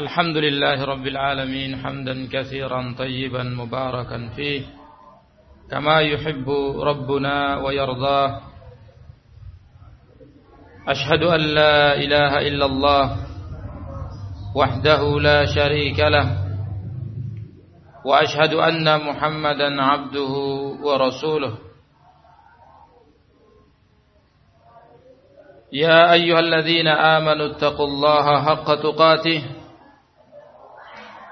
الحمد لله رب العالمين حمدا كثيرا طيبا مباركا فيه كما يحب ربنا ويرضاه. أشهد أن لا إله إلا الله وحده لا شريك له وأشهد أن محمدا عبده ورسوله. يا أيها الذين آمنوا اتقوا الله حق تقاته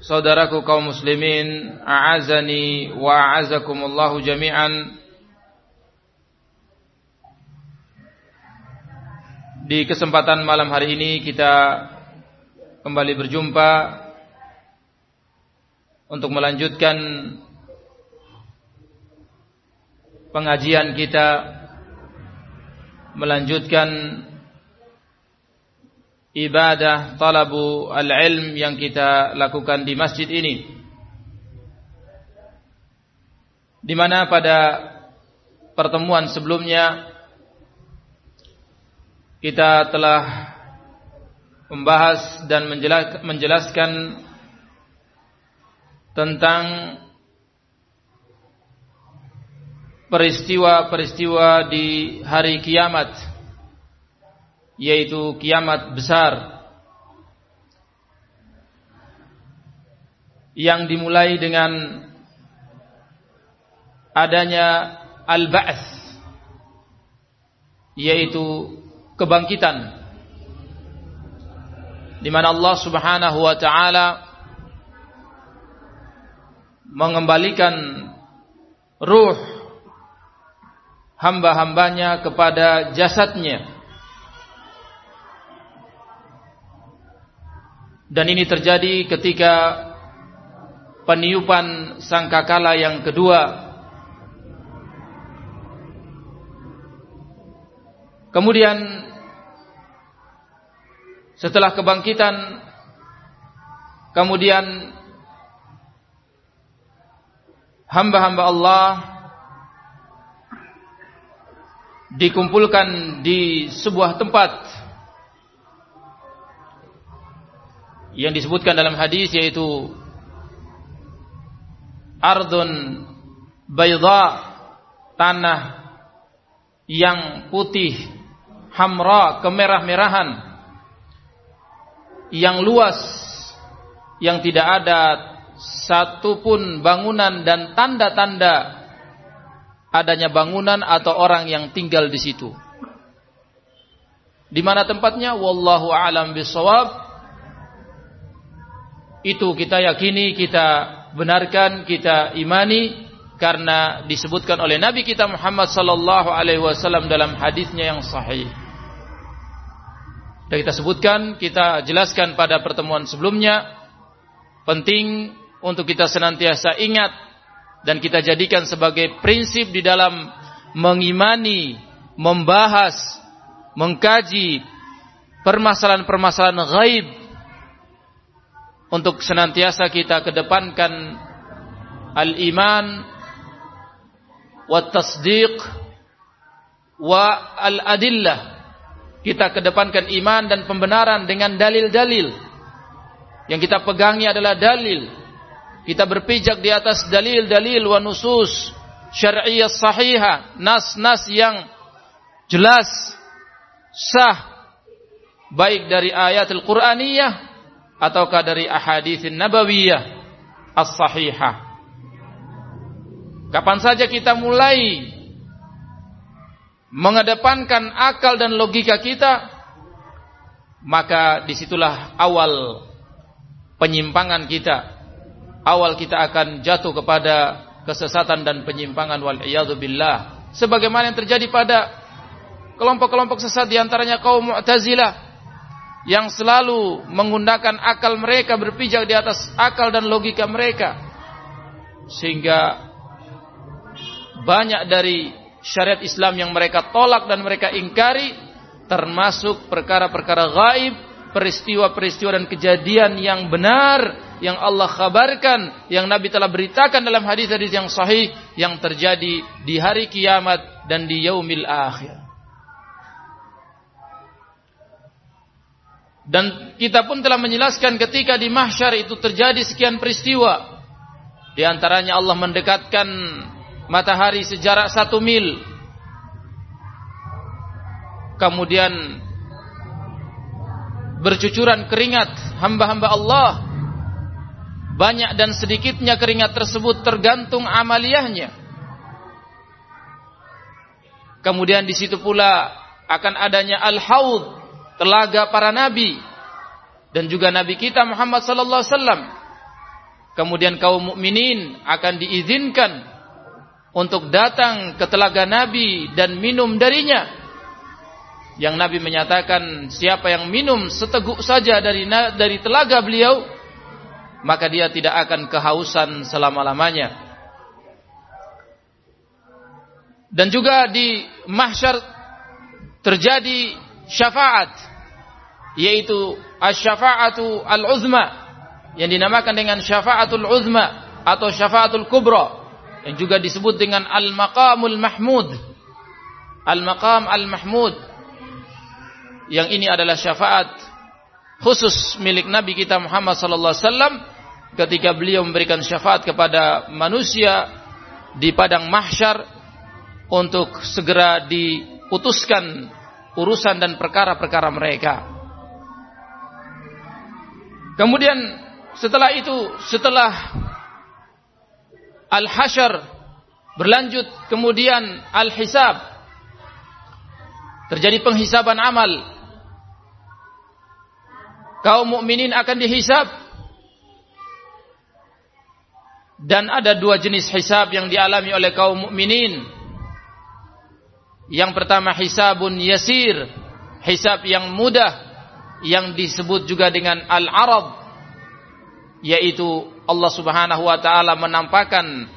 saudaraku kaum muslimin a'azani wa a'azakumullahu jami'an. Di kesempatan malam hari ini kita kembali berjumpa untuk melanjutkan pengajian kita melanjutkan ibadah talabu al-ilm yang kita lakukan di masjid ini. Di mana pada pertemuan sebelumnya kita telah membahas dan menjelaskan tentang peristiwa-peristiwa di hari kiamat yaitu kiamat besar. Yang dimulai dengan adanya al-ba'ts yaitu kebangkitan. Di mana Allah Subhanahu wa taala mengembalikan ruh hamba-hambanya kepada jasadnya Dan ini terjadi ketika peniupan sangkakala yang kedua. Kemudian setelah kebangkitan kemudian hamba-hamba Allah dikumpulkan di sebuah tempat yang disebutkan dalam hadis yaitu ardun bayda tanah yang putih hamra kemerah-merahan yang luas yang tidak ada satupun bangunan dan tanda-tanda adanya bangunan atau orang yang tinggal di situ. Di mana tempatnya? Wallahu a'lam bishawab itu kita yakini, kita benarkan, kita imani karena disebutkan oleh Nabi kita Muhammad sallallahu alaihi wasallam dalam hadisnya yang sahih. Dan kita sebutkan, kita jelaskan pada pertemuan sebelumnya penting untuk kita senantiasa ingat dan kita jadikan sebagai prinsip di dalam mengimani, membahas, mengkaji permasalahan-permasalahan gaib untuk senantiasa kita kedepankan al-iman wa tasdiq wa al-adillah. Kita kedepankan iman dan pembenaran dengan dalil-dalil. Yang kita pegangi adalah dalil. Kita berpijak di atas dalil-dalil wa nusus syar'iyyah sahihah nas-nas yang jelas sah baik dari ayat Al-Qur'aniyah ataukah dari ahaditsin nabawiyah as-sahihah. Kapan saja kita mulai mengedepankan akal dan logika kita, maka di situlah awal penyimpangan kita. Awal kita akan jatuh kepada kesesatan dan penyimpangan wal billah. Sebagaimana yang terjadi pada kelompok-kelompok sesat di antaranya kaum Mu'tazilah yang selalu menggunakan akal mereka berpijak di atas akal dan logika mereka. Sehingga banyak dari syariat Islam yang mereka tolak dan mereka ingkari termasuk perkara-perkara gaib peristiwa-peristiwa dan kejadian yang benar yang Allah kabarkan yang Nabi telah beritakan dalam hadis-hadis yang sahih yang terjadi di hari kiamat dan di yaumil akhir Dan kita pun telah menjelaskan ketika di mahsyar itu terjadi sekian peristiwa. Di antaranya Allah mendekatkan matahari sejarak satu mil. Kemudian bercucuran keringat hamba-hamba Allah. Banyak dan sedikitnya keringat tersebut tergantung amaliyahnya. Kemudian di situ pula akan adanya al-haud telaga para nabi dan juga nabi kita Muhammad sallallahu alaihi wasallam. Kemudian kaum mukminin akan diizinkan untuk datang ke telaga nabi dan minum darinya. Yang nabi menyatakan siapa yang minum seteguk saja dari dari telaga beliau maka dia tidak akan kehausan selama-lamanya. Dan juga di mahsyar terjadi syafaat yaitu asy-syafa'atu al-uzma yang dinamakan dengan syafa'atul uzma atau syafa'atul kubra yang juga disebut dengan al-maqamul mahmud al-maqam al-mahmud yang ini adalah syafaat khusus milik Nabi kita Muhammad sallallahu alaihi wasallam ketika beliau memberikan syafaat kepada manusia di padang mahsyar untuk segera diputuskan urusan dan perkara-perkara mereka. Kemudian setelah itu, setelah al-hasyar berlanjut, kemudian al-hisab. Terjadi penghisaban amal. Kaum mukminin akan dihisab. Dan ada dua jenis hisab yang dialami oleh kaum mukminin. Yang pertama hisabun yasir, hisab yang mudah yang disebut juga dengan al-arad yaitu Allah Subhanahu wa taala menampakkan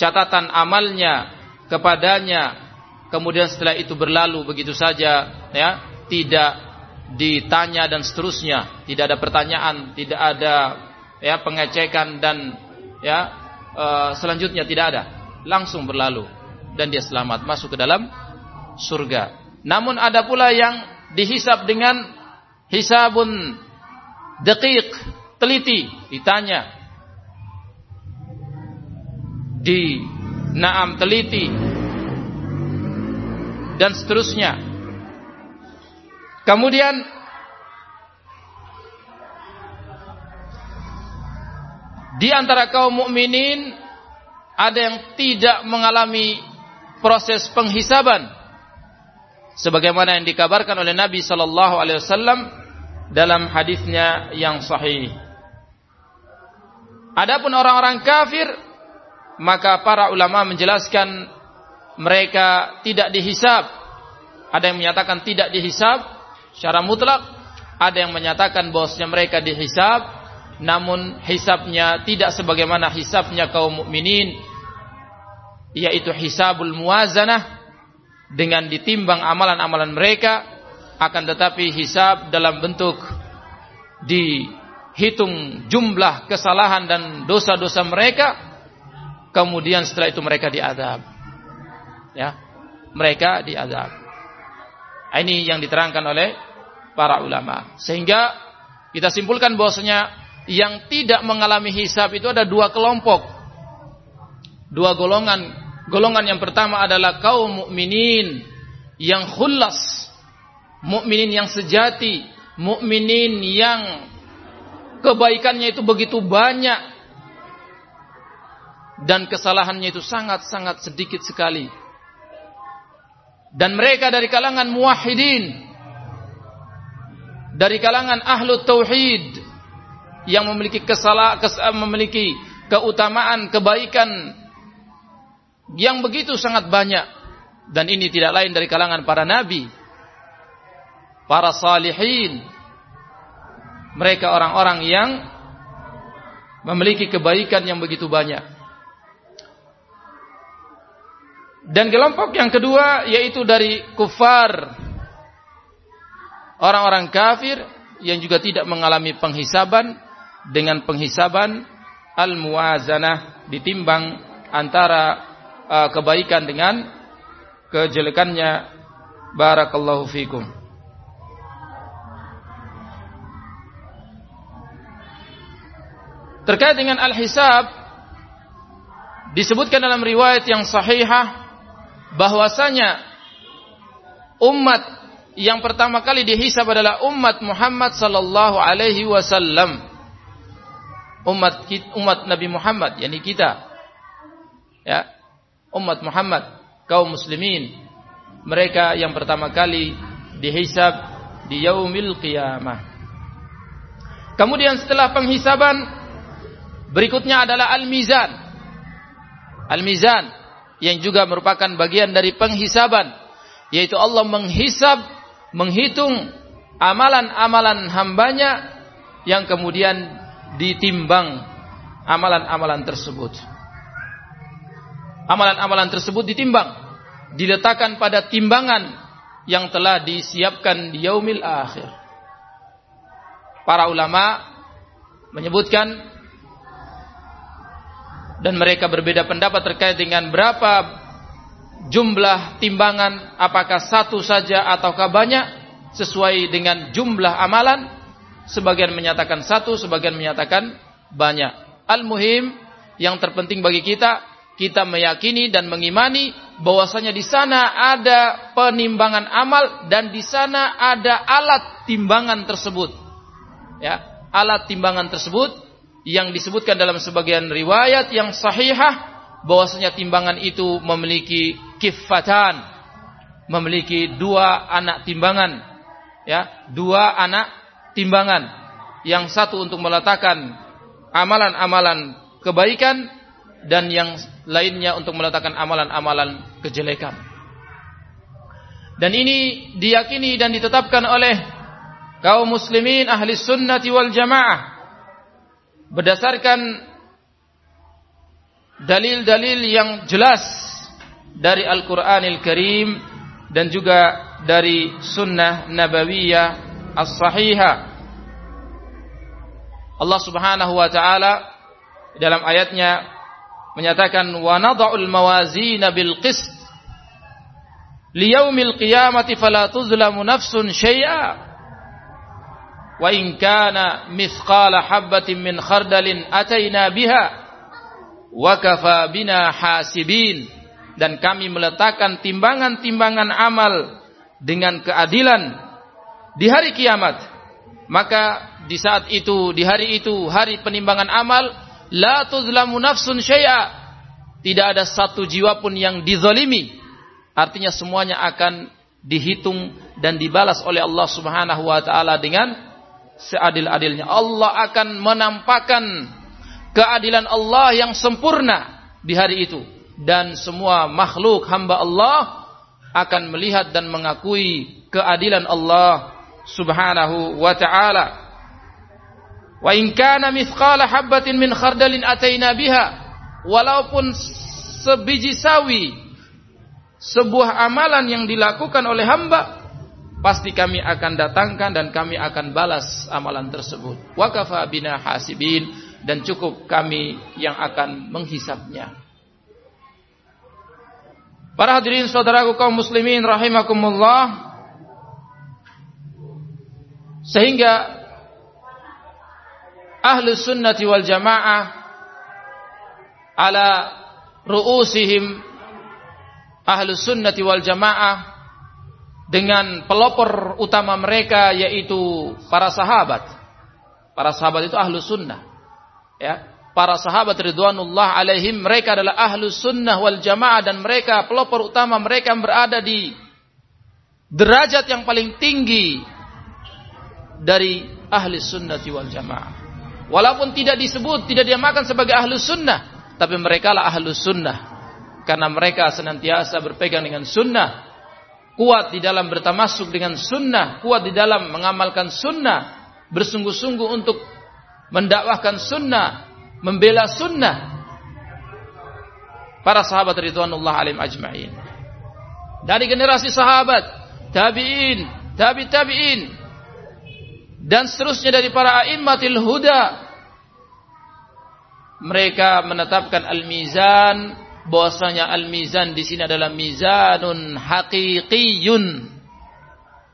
catatan amalnya kepadanya. Kemudian setelah itu berlalu begitu saja ya tidak ditanya dan seterusnya. Tidak ada pertanyaan tidak ada ya pengecekan dan ya e, selanjutnya tidak ada. Langsung berlalu dan dia selamat masuk ke dalam surga. Namun ada pula yang dihisap dengan hisabun detik teliti ditanya. Di naam teliti. Dan seterusnya. Kemudian di antara kaum mukminin ada yang tidak mengalami proses penghisaban. Sebagaimana yang dikabarkan oleh Nabi sallallahu alaihi wasallam dalam hadisnya yang sahih. Adapun orang-orang kafir maka para ulama menjelaskan mereka tidak dihisab. Ada yang menyatakan tidak dihisab secara mutlak, ada yang menyatakan bahwasanya mereka dihisab namun hisabnya tidak sebagaimana hisabnya kaum mukminin yaitu hisabul muwazanah dengan ditimbang amalan-amalan mereka akan tetapi hisab dalam bentuk dihitung jumlah kesalahan dan dosa-dosa mereka kemudian setelah itu mereka diadab. Ya mereka diadab. Ini yang diterangkan oleh para ulama. Sehingga kita simpulkan bahwasanya yang tidak mengalami hisab itu ada dua kelompok. Dua golongan. Golongan yang pertama adalah kaum mukminin yang khullas, mukminin yang sejati, mukminin yang kebaikannya itu begitu banyak dan kesalahannya itu sangat-sangat sedikit sekali. Dan mereka dari kalangan muwahhidin dari kalangan ahlu tauhid yang memiliki kesalah kes, memiliki keutamaan kebaikan yang begitu sangat banyak dan ini tidak lain dari kalangan para nabi para salihin. Mereka orang-orang yang memiliki kebaikan yang begitu banyak. Dan kelompok yang kedua yaitu dari kufar. Orang-orang kafir yang juga tidak mengalami penghisaban dengan penghisaban al-muwazanah ditimbang antara uh, kebaikan dengan kejelekannya. Barakallahu fikum terkait dengan al-hisab disebutkan dalam riwayat yang sahihah bahwasanya umat yang pertama kali dihisab adalah umat Muhammad sallallahu alaihi wasallam. Umat umat Nabi Muhammad yakni kita. Ya umat Muhammad kaum muslimin. Mereka yang pertama kali dihisab di yaumil qiyamah. Kemudian setelah penghisaban berikutnya adalah al-mizan al-mizan yang juga merupakan bagian dari penghisaban yaitu Allah menghisab menghitung amalan-amalan hambanya yang kemudian ditimbang amalan-amalan tersebut. Amalan-amalan tersebut ditimbang, diletakkan pada timbangan yang telah disiapkan di yaumil akhir. Para ulama menyebutkan dan mereka berbeda pendapat terkait dengan berapa jumlah timbangan apakah satu saja ataukah banyak sesuai dengan jumlah amalan sebagian menyatakan satu, sebagian menyatakan banyak. Al-muhim yang terpenting bagi kita, kita meyakini dan mengimani bahwasanya di sana ada penimbangan amal dan di sana ada alat timbangan tersebut. Ya, alat timbangan tersebut yang disebutkan dalam sebagian riwayat yang sahihah bahwasanya timbangan itu memiliki kifatan, memiliki dua anak timbangan, ya, dua anak timbangan. Yang satu untuk meletakkan amalan-amalan kebaikan dan yang lainnya untuk meletakkan amalan-amalan kejelekan. Dan ini diyakini dan ditetapkan oleh kaum muslimin ahli sunnati wal jamaah berdasarkan dalil-dalil yang jelas dari Al-Quranil Karim dan juga dari sunnah nabawiyah as-sahihah. Allah Subhanahu wa taala dalam ayatnya menyatakan wa nadha'ul mawazin bil qist liyaumil qiyamati fala tuzlamu nafsun syai'a wa in kana mithqala habatin min khardalin ataina biha wa kafa bina hasibin. Dan kami meletakkan timbangan-timbangan amal dengan keadilan di hari kiamat. Maka di saat itu di hari itu hari penimbangan amal la tuzlamu nafsun syai'a. Tidak ada satu jiwa pun yang dizalimi. Artinya semuanya akan dihitung dan dibalas oleh Allah Subhanahu wa taala dengan seadil-adilnya Allah akan menampakkan keadilan Allah yang sempurna di hari itu dan semua makhluk hamba Allah akan melihat dan mengakui keadilan Allah subhanahu wa ta'ala. Wa in kana mithqala habatin min khardalin ataina biha. Walaupun sebiji sawi sebuah amalan yang dilakukan oleh hamba pasti kami akan datangkan dan kami akan balas amalan tersebut. Wa kafa bina hasibin dan cukup kami yang akan menghisapnya. Para hadirin saudaraku kaum muslimin rahimakumullah, sehingga ahlu sunnati wal jamaah ala ru'usihim ahlu sunnati wal jamaah dengan pelopor utama mereka yaitu para sahabat Para sahabat itu ahlu sunnah. Ya, para sahabat ridwanullah alaihim mereka adalah ahlu sunnah wal jamaah dan mereka pelopor utama mereka yang berada di derajat yang paling tinggi dari ahli sunnah wal jamaah. Walaupun tidak disebut, tidak diamakan sebagai ahlu sunnah, tapi mereka lah ahlu sunnah. Karena mereka senantiasa berpegang dengan sunnah, kuat di dalam bertamasuk dengan sunnah, kuat di dalam mengamalkan sunnah, bersungguh-sungguh untuk mendakwahkan sunnah, membela sunnah. Para sahabat ridwanullah alim ajma'in. Dari generasi sahabat, tabi'in, tabi tabi'in, dan seterusnya dari para a'immatil huda mereka menetapkan al-mizan bahwasanya al-mizan di sini adalah mizanun haqiqiyun.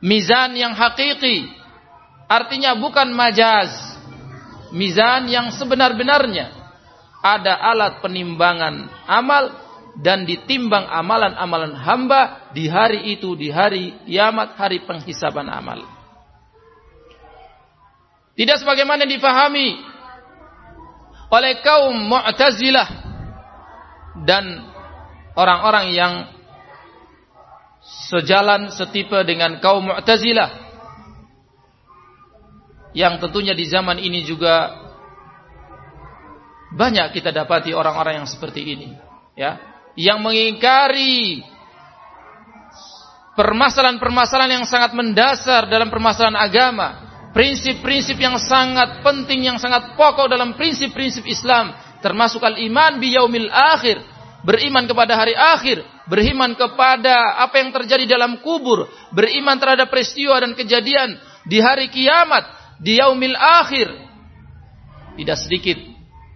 Mizan yang hakiki artinya bukan majaz. Mizan yang sebenar-benarnya. Ada alat penimbangan amal dan ditimbang amalan-amalan hamba di hari itu di hari kiamat hari penghisaban amal. Tidak sebagaimana difahami oleh kaum Mu'tazilah dan orang-orang yang sejalan setipe dengan kaum Mu'tazilah yang tentunya di zaman ini juga banyak kita dapati orang-orang yang seperti ini ya yang mengingkari permasalahan-permasalahan yang sangat mendasar dalam permasalahan agama prinsip-prinsip yang sangat penting yang sangat pokok dalam prinsip-prinsip Islam termasuk al-iman bi yaumil akhir. Beriman kepada hari akhir. Beriman kepada apa yang terjadi dalam kubur. Beriman terhadap peristiwa dan kejadian di hari kiamat di yaumil akhir. Tidak sedikit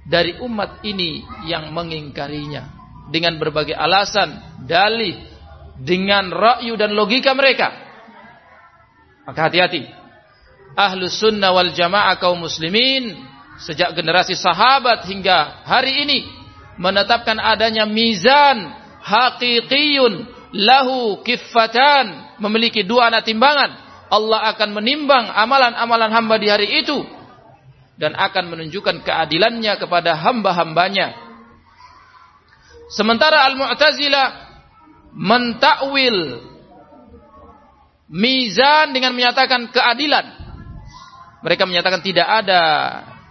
dari umat ini yang mengingkarinya. Dengan berbagai alasan dalih dengan rakyu dan logika mereka. Maka hati-hati. Ahlus sunnah wal jamaah kaum muslimin sejak generasi sahabat hingga hari ini menetapkan adanya mizan haqiqiyun lahu kiffatan memiliki dua anak timbangan. Allah akan menimbang amalan-amalan hamba di hari itu dan akan menunjukkan keadilannya kepada hamba-hambanya. Sementara al-mu'tazilah mentakwil mizan dengan menyatakan keadilan. Mereka menyatakan tidak ada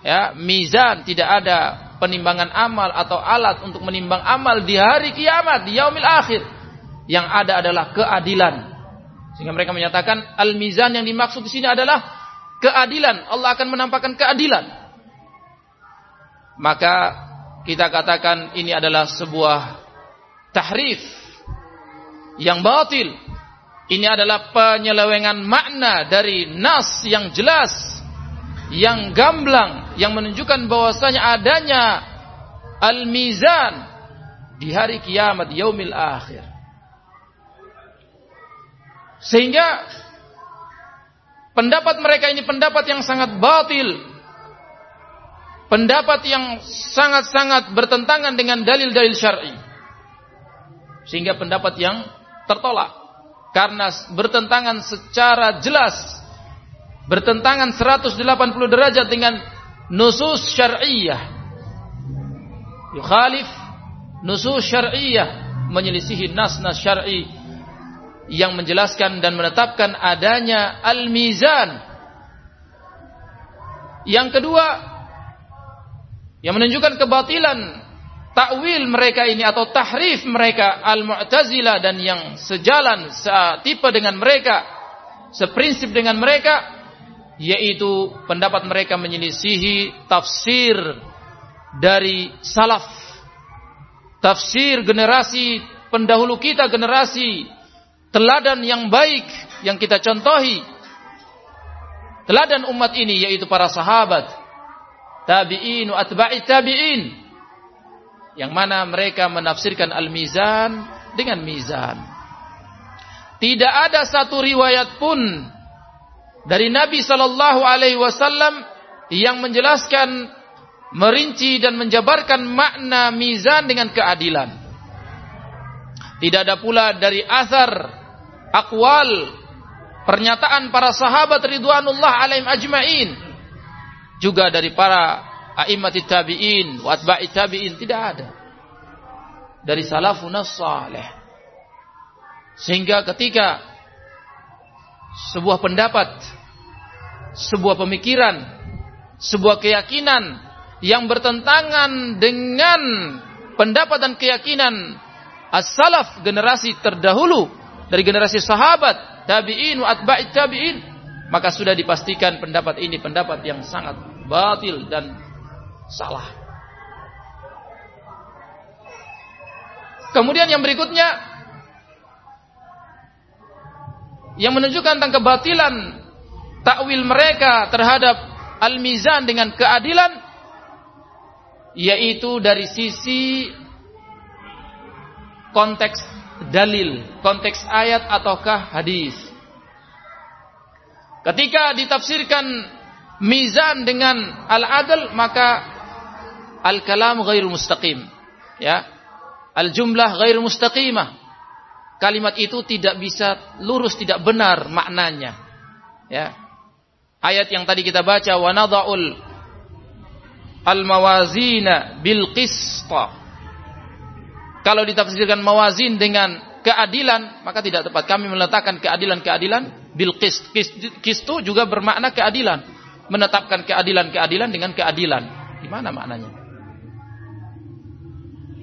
ya mizan, tidak ada penimbangan amal atau alat untuk menimbang amal di hari kiamat, di yaumil akhir. Yang ada adalah keadilan. Sehingga mereka menyatakan al-mizan yang dimaksud di sini adalah keadilan. Allah akan menampakkan keadilan. Maka kita katakan ini adalah sebuah tahrif yang batil. Ini adalah penyelewengan makna dari nas yang jelas yang gamblang yang menunjukkan bahwasanya adanya al-mizan di hari kiamat yaumil akhir. Sehingga pendapat mereka ini pendapat yang sangat batil. Pendapat yang sangat-sangat bertentangan dengan dalil-dalil syar'i. Sehingga pendapat yang tertolak karena bertentangan secara jelas bertentangan 180 derajat dengan nusus syar'iyah. Yukhalif nusus syar'iyah menyelisihi nas-nas syar'i yang menjelaskan dan menetapkan adanya al-mizan. Yang kedua yang menunjukkan kebatilan takwil mereka ini atau tahrif mereka al-mu'tazilah dan yang sejalan setipe dengan mereka seprinsip dengan mereka yaitu pendapat mereka menyelisihi tafsir dari salaf. Tafsir generasi pendahulu kita generasi teladan yang baik yang kita contohi. Teladan umat ini yaitu para sahabat tabi'in atba'i tabi'in yang mana mereka menafsirkan al-mizan dengan mizan. Tidak ada satu riwayat pun dari Nabi Shallallahu Alaihi Wasallam yang menjelaskan, merinci dan menjabarkan makna mizan dengan keadilan. Tidak ada pula dari asar, akwal, pernyataan para sahabat ridwanullah alaihim ajma'in. Juga dari para a'immat tabi'in wa atba'i tabi'in tidak ada. Dari salafun salih sehingga ketika sebuah pendapat sebuah pemikiran sebuah keyakinan yang bertentangan dengan pendapat dan keyakinan as-salaf generasi terdahulu dari generasi sahabat tabi'in wa tabi'in maka sudah dipastikan pendapat ini pendapat yang sangat batil dan salah. Kemudian yang berikutnya yang menunjukkan tentang kebatilan takwil mereka terhadap al-mizan dengan keadilan yaitu dari sisi konteks dalil, konteks ayat ataukah hadis. Ketika ditafsirkan mizan dengan al-adl maka al-kalam ghairu mustaqim. Ya. Al-jumlah ghairu mustaqimah. Kalimat itu tidak bisa lurus, tidak benar maknanya. Ya. Ayat yang tadi kita baca wa nadha'ul al-mawazina bil qista. Kalau ditafsirkan mawazin dengan keadilan, maka tidak tepat. Kami meletakkan keadilan-keadilan bil qist. Qistu juga bermakna keadilan. Menetapkan keadilan-keadilan dengan keadilan. Gimana maknanya?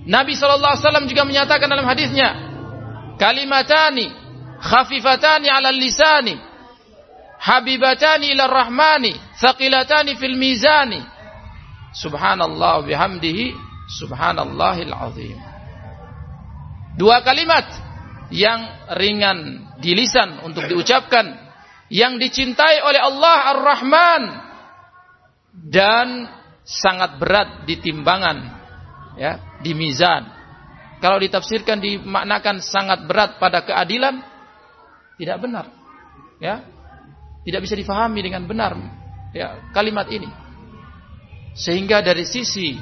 Nabi SAW juga menyatakan dalam hadisnya, kalimatani khafifatani ala lisani habibatani ila rahmani thaqilatani fil mizani Subhanallah bihamdihi subhanallahil azim. Dua kalimat yang ringan di lisan untuk diucapkan yang dicintai oleh Allah Ar-Rahman dan sangat berat di timbangan ya, di mizan. Kalau ditafsirkan dimaknakan sangat berat pada keadilan tidak benar. Ya. Tidak bisa difahami dengan benar ya kalimat ini. Sehingga dari sisi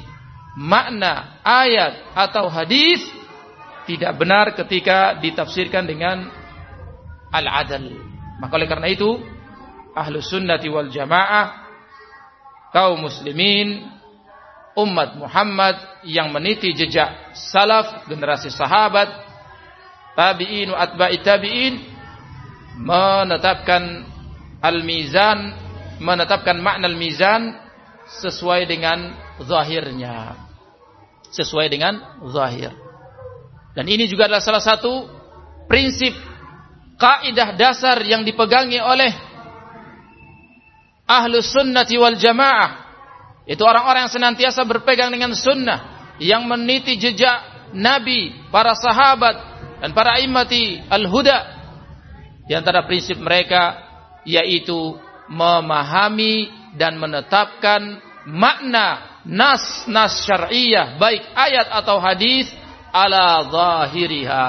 makna ayat atau hadis tidak benar ketika ditafsirkan dengan al-adal. Maka oleh karena itu ahlu sunnati wal jamaah kaum muslimin umat Muhammad yang meniti jejak salaf generasi sahabat tabi'in wa atba'i tabi'in menetapkan al-mizan menetapkan makna al-mizan sesuai dengan zahirnya. Sesuai dengan zahir. Dan ini juga adalah salah satu prinsip kaidah dasar yang dipegangi oleh ahlu sunnati wal jamaah. Itu orang-orang yang senantiasa berpegang dengan sunnah. Yang meniti jejak Nabi, para sahabat, dan para imati al-huda. Di antara prinsip mereka yaitu memahami dan menetapkan makna nas-nas syar'iyah baik ayat atau hadis ala zahiriha.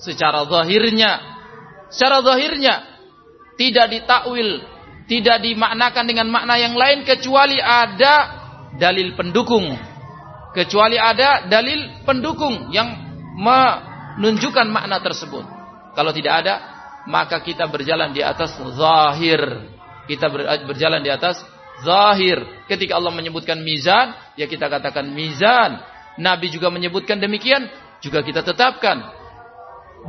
Secara zahirnya. Secara zahirnya tidak ditakwil tidak dimaknakan dengan makna yang lain kecuali ada dalil pendukung. Kecuali ada dalil pendukung yang menunjukkan makna tersebut. Kalau tidak ada maka kita berjalan di atas zahir kita berjalan di atas zahir. Ketika Allah menyebutkan mizan, ya kita katakan mizan. Nabi juga menyebutkan demikian, juga kita tetapkan.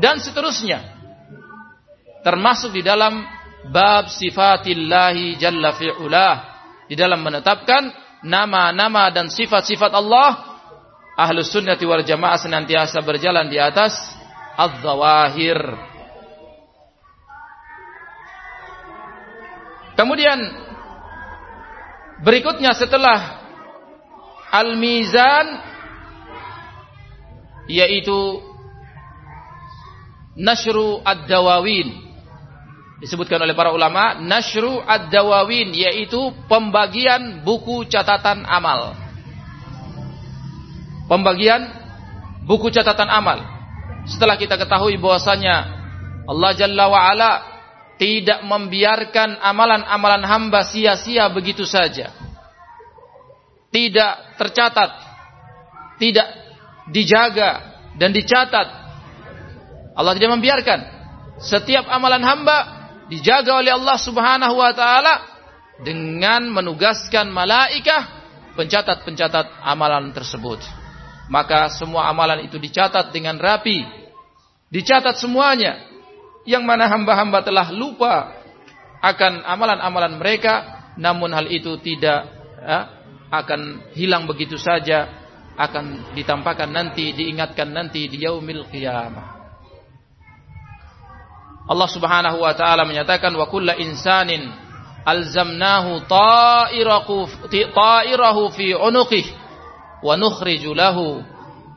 Dan seterusnya. Termasuk di dalam bab sifatillahi jalla fi'ulah. Di dalam menetapkan nama-nama dan sifat-sifat Allah. Ahlus sunnati wal jamaah senantiasa berjalan di atas az-zawahir Kemudian berikutnya setelah al-mizan yaitu nashru ad-dawawin. Disebutkan oleh para ulama nashru ad-dawawin yaitu pembagian buku catatan amal. Pembagian buku catatan amal. Setelah kita ketahui bahwasanya Allah Jalla wa ala tidak membiarkan amalan-amalan hamba sia-sia begitu saja. Tidak tercatat, tidak dijaga dan dicatat. Allah tidak membiarkan setiap amalan hamba dijaga oleh Allah Subhanahu wa taala dengan menugaskan malaikah pencatat-pencatat amalan tersebut. Maka semua amalan itu dicatat dengan rapi. Dicatat semuanya. Yang mana hamba-hamba telah lupa akan amalan-amalan mereka. Namun hal itu tidak ya, akan hilang begitu saja. Akan ditampakkan nanti, diingatkan nanti di yaumil qiyamah. Allah Subhanahu wa taala menyatakan wa kullu insanin alzamnahu ta'irahu ta'irahu fi unuqih wa nukhriju lahu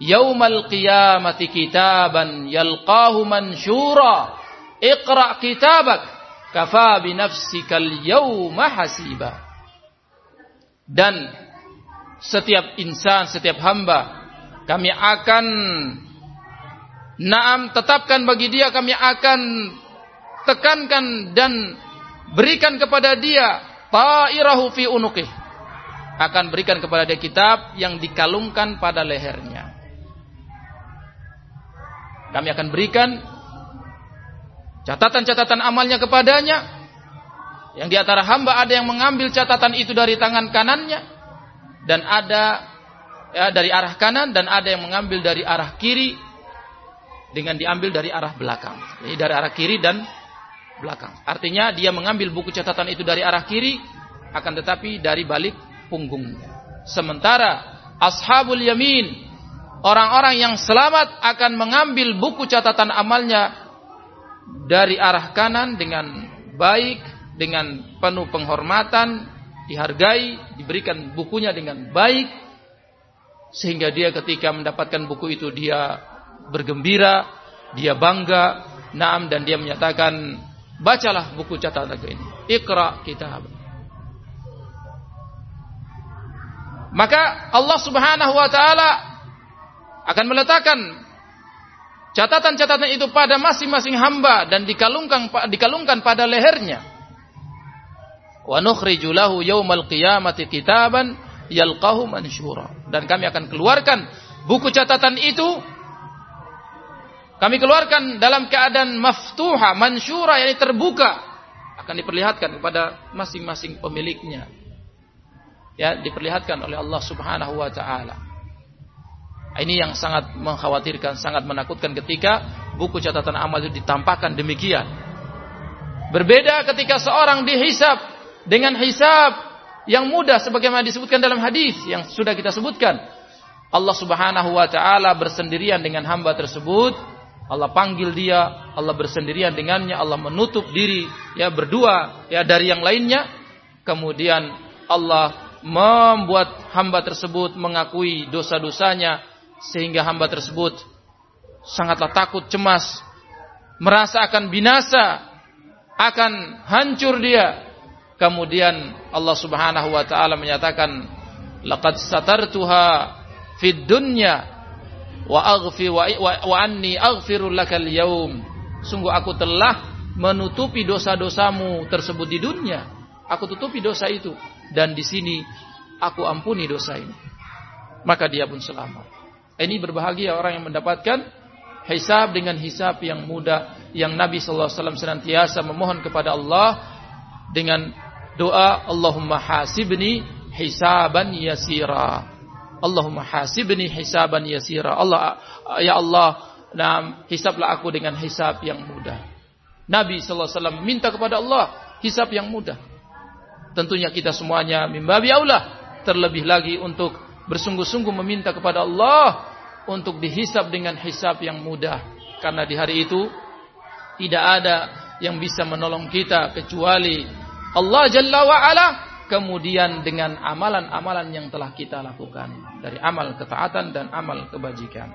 yaumal qiyamati kitaban yalqahu mansyura iqra kitabak kafa bi nafsikal yawma hasiba dan setiap insan setiap hamba kami akan Naam tetapkan bagi dia kami akan tekankan dan berikan kepada dia ta'irahu fi unuqih. Akan berikan kepada dia kitab yang dikalungkan pada lehernya. Kami akan berikan catatan-catatan amalnya kepadanya. Yang di antara hamba ada yang mengambil catatan itu dari tangan kanannya dan ada ya, dari arah kanan dan ada yang mengambil dari arah kiri dengan diambil dari arah belakang. Jadi dari arah kiri dan belakang. Artinya dia mengambil buku catatan itu dari arah kiri akan tetapi dari balik punggung. Sementara ashabul yamin orang-orang yang selamat akan mengambil buku catatan amalnya dari arah kanan dengan baik, dengan penuh penghormatan, dihargai, diberikan bukunya dengan baik sehingga dia ketika mendapatkan buku itu dia bergembira, dia bangga, naam dan dia menyatakan bacalah buku catatan ini. Iqra kitab. Maka Allah Subhanahu wa taala akan meletakkan catatan-catatan itu pada masing-masing hamba dan dikalungkan dikalungkan pada lehernya. Wa nukhriju lahu yaumal qiyamati kitaban yalqahu mansyura. Dan kami akan keluarkan buku catatan itu kami keluarkan dalam keadaan maftuha, mansyura, yang terbuka. Akan diperlihatkan kepada masing-masing pemiliknya. Ya, diperlihatkan oleh Allah subhanahu wa ta'ala. Ini yang sangat mengkhawatirkan, sangat menakutkan ketika buku catatan amal itu ditampakkan demikian. Berbeda ketika seorang dihisap dengan hisap yang mudah sebagaimana disebutkan dalam hadis yang sudah kita sebutkan. Allah Subhanahu wa taala bersendirian dengan hamba tersebut Allah panggil dia, Allah bersendirian dengannya, Allah menutup diri ya berdua ya dari yang lainnya. Kemudian Allah membuat hamba tersebut mengakui dosa-dosanya sehingga hamba tersebut sangatlah takut, cemas, merasa akan binasa, akan hancur dia. Kemudian Allah Subhanahu wa taala menyatakan laqad satartuha fid dunya wa aghfi wa, wa, wa anni aghfiru lakal yaum. Sungguh aku telah menutupi dosa-dosamu tersebut di dunia. Aku tutupi dosa itu dan di sini aku ampuni dosa ini. Maka dia pun selamat. Ini berbahagia orang yang mendapatkan hisab dengan hisab yang mudah yang Nabi sallallahu alaihi wasallam senantiasa memohon kepada Allah dengan doa Allahumma hasibni hisaban yasira. Allahumma hasibni hisaban yasira. Allah ya Allah, nah, hisablah aku dengan hisab yang mudah. Nabi sallallahu alaihi wasallam minta kepada Allah hisab yang mudah. Tentunya kita semuanya mimbabi Allah terlebih lagi untuk bersungguh-sungguh meminta kepada Allah untuk dihisab dengan hisab yang mudah. Karena di hari itu tidak ada yang bisa menolong kita kecuali Allah Jalla wa ala kemudian dengan amalan-amalan yang telah kita lakukan dari amal ketaatan dan amal kebajikan.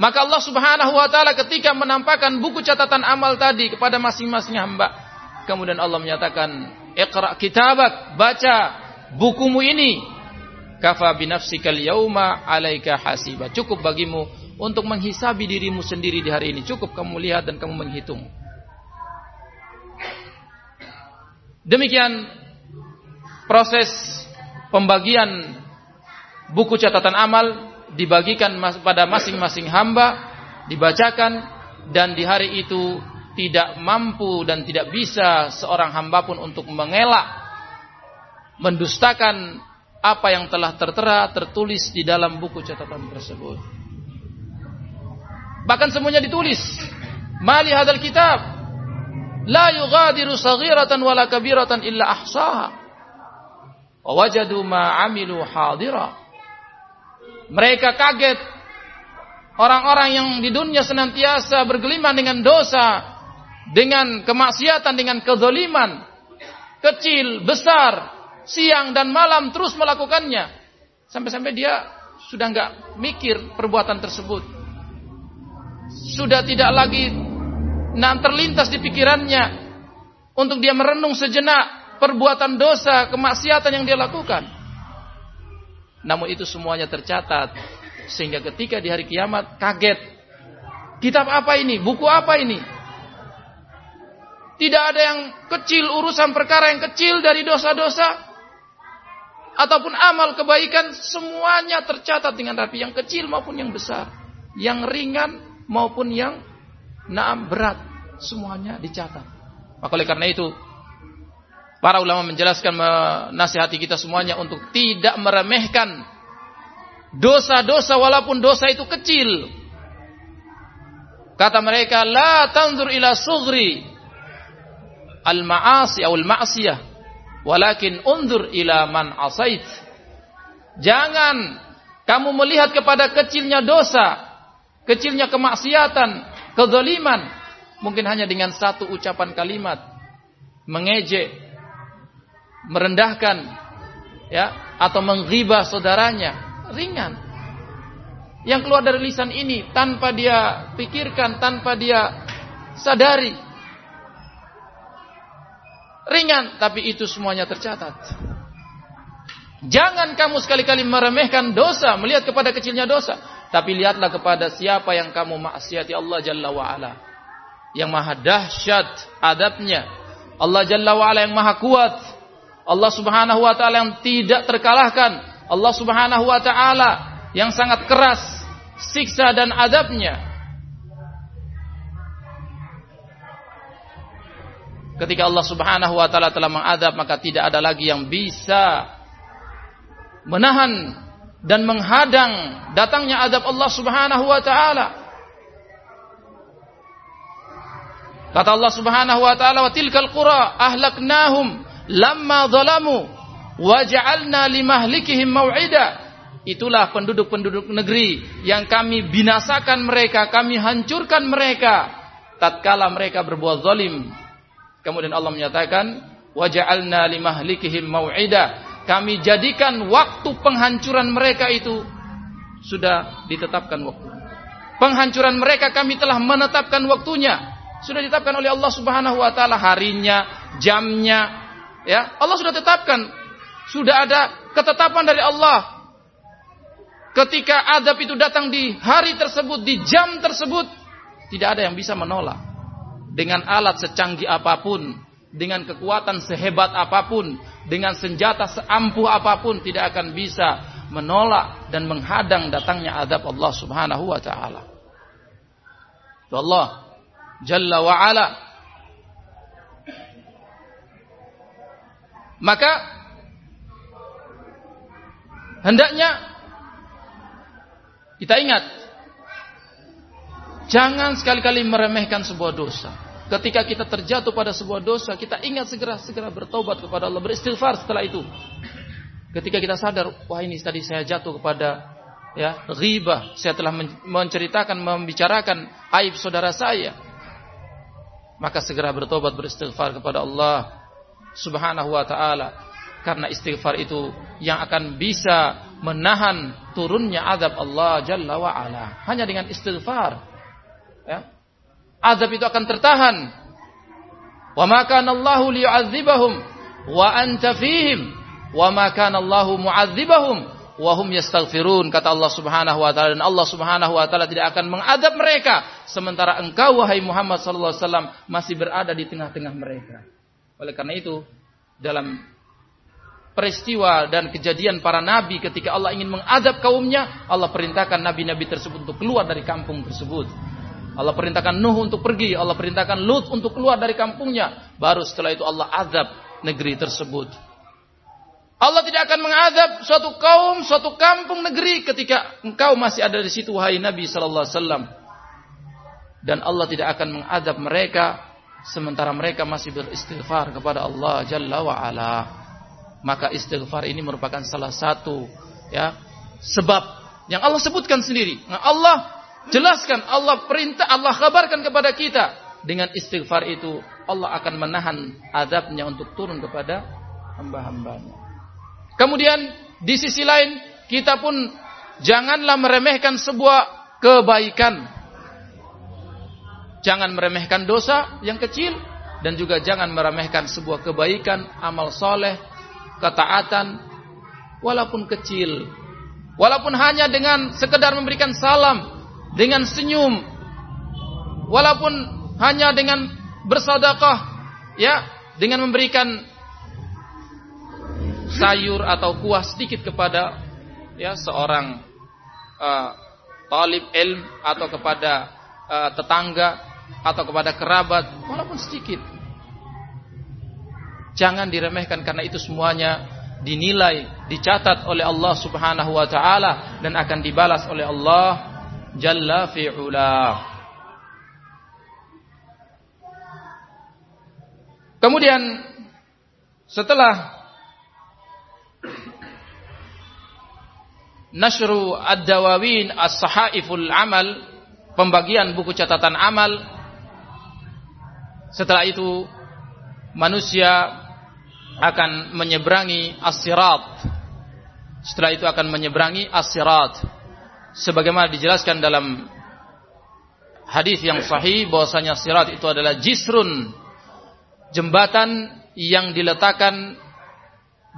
Maka Allah Subhanahu wa taala ketika menampakkan buku catatan amal tadi kepada masing-masing hamba, kemudian Allah menyatakan, "Iqra kitabak, baca bukumu ini. Kafa binafsikal yauma 'alaika hasiba." Cukup bagimu untuk menghisabi dirimu sendiri di hari ini. Cukup kamu lihat dan kamu menghitung. Demikian proses pembagian buku catatan amal dibagikan pada masing-masing hamba, dibacakan dan di hari itu tidak mampu dan tidak bisa seorang hamba pun untuk mengelak mendustakan apa yang telah tertera tertulis di dalam buku catatan tersebut. Bahkan semuanya ditulis. Mali hadal kitab la yughadiru saghiratan wala kabiratan illa ahsaha. Wa wajadu ma amilu hadira. Mereka kaget orang-orang yang di dunia senantiasa bergelimang dengan dosa, dengan kemaksiatan, dengan kezaliman, kecil, besar, siang dan malam terus melakukannya. Sampai-sampai dia sudah nggak mikir perbuatan tersebut. Sudah tidak lagi nah terlintas di pikirannya untuk dia merenung sejenak perbuatan dosa, kemaksiatan yang dia lakukan. Namun itu semuanya tercatat sehingga ketika di hari kiamat kaget. Kitab apa ini? Buku apa ini? Tidak ada yang kecil urusan perkara yang kecil dari dosa-dosa ataupun amal kebaikan semuanya tercatat dengan rapi yang kecil maupun yang besar. Yang ringan maupun yang naam berat semuanya dicatat. Maka oleh karena itu para ulama menjelaskan menasihati kita semuanya untuk tidak meremehkan dosa-dosa walaupun dosa itu kecil. Kata mereka la tanzur ila sugri al maasi atau al ma'siyah Walakin undur ila man asait. Jangan kamu melihat kepada kecilnya dosa, kecilnya kemaksiatan, kezaliman. Mungkin hanya dengan satu ucapan kalimat. Mengejek, merendahkan, ya, atau menghibah saudaranya. Ringan. Yang keluar dari lisan ini tanpa dia pikirkan, tanpa dia sadari ringan, tapi itu semuanya tercatat. Jangan kamu sekali-kali meremehkan dosa, melihat kepada kecilnya dosa, tapi lihatlah kepada siapa yang kamu maksiati Allah Jalla wa ala. Yang maha dahsyat adabnya. Allah Jalla wa ala yang maha kuat. Allah Subhanahu wa taala yang tidak terkalahkan. Allah Subhanahu wa taala yang sangat keras siksa dan adabnya. Ketika Allah Subhanahu wa taala telah mengadab maka tidak ada lagi yang bisa menahan dan menghadang datangnya adab Allah Subhanahu wa taala. Kata Allah Subhanahu wa taala wa tilkal qura ahlaknahum lamma zalamu wa ja'alna limahlikihim mau'ida. Itulah penduduk-penduduk negeri yang kami binasakan mereka, kami hancurkan mereka tatkala mereka berbuat zalim Kemudian Allah menyatakan, "Waja'alna limahlikihim mau'ida." Kami jadikan waktu penghancuran mereka itu sudah ditetapkan waktu. Penghancuran mereka kami telah menetapkan waktunya. Sudah ditetapkan oleh Allah Subhanahu wa taala harinya, jamnya, ya. Allah sudah tetapkan. Sudah ada ketetapan dari Allah. Ketika adab itu datang di hari tersebut, di jam tersebut, tidak ada yang bisa menolak dengan alat secanggih apa pun, dengan kekuatan sehebat apa pun, dengan senjata seampuh apa pun tidak akan bisa menolak dan menghadang datangnya adab Allah Subhanahu wa taala. Allah Jalla wa ala Maka hendaknya kita ingat Jangan sekali-kali meremehkan sebuah dosa. Ketika kita terjatuh pada sebuah dosa, kita ingat segera segera bertobat kepada Allah, beristighfar setelah itu. Ketika kita sadar, wah ini tadi saya jatuh kepada ya ghibah, saya telah menceritakan, membicarakan aib saudara saya. Maka segera bertobat beristighfar kepada Allah Subhanahu wa taala. Karena istighfar itu yang akan bisa menahan turunnya azab Allah Jalla wa ala. Hanya dengan istighfar ya, azab itu akan tertahan. Wa ma kana Allahu liyu'adzibahum wa anta fihim wa ma kana Allahu mu'adzibahum wa hum yastaghfirun kata Allah Subhanahu wa taala dan Allah Subhanahu wa taala tidak akan mengadab mereka sementara engkau wahai Muhammad sallallahu alaihi wasallam masih berada di tengah-tengah mereka. Oleh karena itu dalam peristiwa dan kejadian para nabi ketika Allah ingin mengadab kaumnya, Allah perintahkan nabi-nabi tersebut untuk keluar dari kampung tersebut Allah perintahkan Nuh untuk pergi, Allah perintahkan Lut untuk keluar dari kampungnya. Baru setelah itu Allah azab negeri tersebut. Allah tidak akan mengadab suatu kaum, suatu kampung negeri ketika engkau masih ada di situ wahai Nabi sallallahu alaihi wasallam. Dan Allah tidak akan mengadab mereka sementara mereka masih beristighfar kepada Allah Jalla wa. Maka istighfar ini merupakan salah satu ya sebab yang Allah sebutkan sendiri. Nah, Allah jelaskan, Allah perintah, Allah kabarkan kepada kita dengan istighfar itu Allah akan menahan adabnya untuk turun kepada hamba-hambanya. Kemudian di sisi lain kita pun janganlah meremehkan sebuah kebaikan. Jangan meremehkan dosa yang kecil dan juga jangan meremehkan sebuah kebaikan, amal soleh, ketaatan, walaupun kecil. Walaupun hanya dengan sekedar memberikan salam, dengan senyum, walaupun hanya dengan bersedekah, ya, dengan memberikan sayur atau kuah sedikit kepada ya seorang uh, talib ilm atau kepada uh, tetangga atau kepada kerabat walaupun sedikit. Jangan diremehkan karena itu semuanya dinilai dicatat oleh Allah Subhanahu wa taala dan akan dibalas oleh Allah jalla fi'ula Kemudian setelah Nashru ad-dawawin as-sahaiful amal pembagian buku catatan amal setelah itu manusia akan menyeberangi as-sirat. Setelah itu akan menyeberangi as-sirat sebagaimana dijelaskan dalam hadis yang sahih bahwasanya sirat itu adalah jisrun jembatan yang diletakkan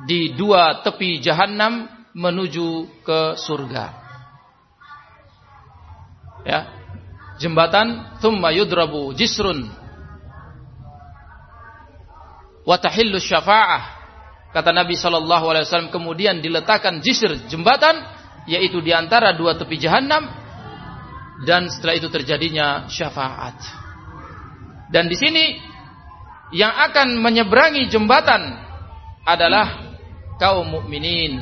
di dua tepi jahanam menuju ke surga. Ya. Jembatan thumma yudrabu jisrun wa tahillu syafa'ah. Kata Nabi sallallahu alaihi wasallam kemudian diletakkan jisr jembatan yaitu di antara dua tepi jahanam dan setelah itu terjadinya syafaat. Dan di sini yang akan menyeberangi jembatan adalah kaum mukminin.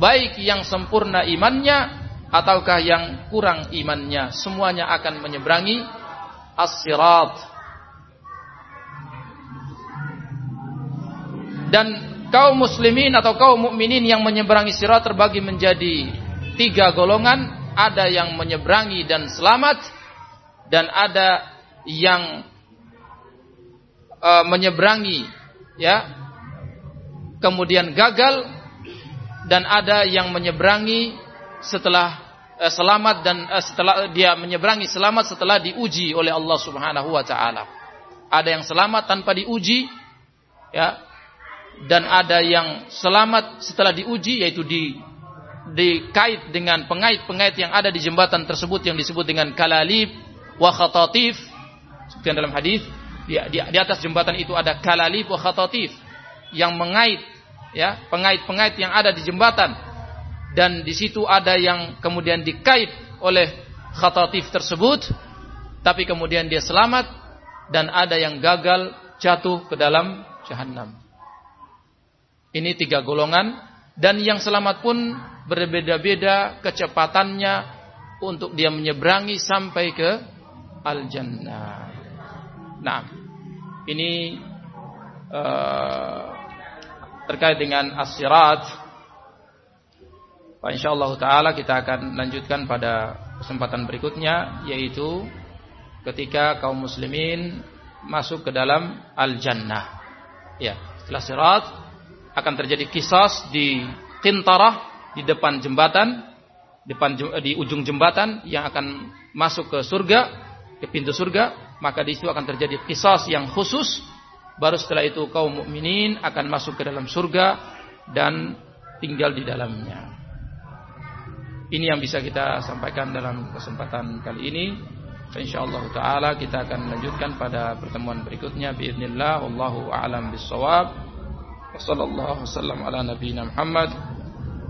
Baik yang sempurna imannya ataukah yang kurang imannya. Semuanya akan menyeberangi as-sirat. Dan kaum muslimin atau kaum mukminin yang menyeberangi sirat terbagi menjadi tiga golongan ada yang menyeberangi dan selamat dan ada yang uh, menyeberangi ya kemudian gagal dan ada yang menyeberangi setelah eh, selamat dan eh, setelah dia menyeberangi selamat setelah diuji oleh Allah Subhanahu wa taala. Ada yang selamat tanpa diuji ya. Dan ada yang selamat setelah diuji yaitu di dikait dengan pengait-pengait yang ada di jembatan tersebut yang disebut dengan kalalib wa khatatif seperti dalam hadis di, di, di atas jembatan itu ada kalalib wa khatatif yang mengait ya pengait-pengait yang ada di jembatan dan di situ ada yang kemudian dikait oleh khatatif tersebut tapi kemudian dia selamat dan ada yang gagal jatuh ke dalam jahanam. Ini tiga golongan dan yang selamat pun berbeda-beda kecepatannya untuk dia menyeberangi sampai ke al-jannah. Nah, ini uh, terkait dengan as-sirat. Insyaallah taala kita akan lanjutkan pada kesempatan berikutnya yaitu ketika kaum muslimin masuk ke dalam al-jannah. Ya, setelah sirat akan terjadi kisah di Qintarah di depan jembatan, depan di ujung jembatan yang akan masuk ke surga, ke pintu surga, maka di situ akan terjadi kisah yang khusus Baru setelah itu kaum mukminin akan masuk ke dalam surga dan tinggal di dalamnya. Ini yang bisa kita sampaikan dalam kesempatan kali ini. Insyaallah taala kita akan lanjutkan pada pertemuan berikutnya باذنillah wallahu a'lam bissawab. Wassallallahu wasallam ala nabiyyina Muhammad wa ala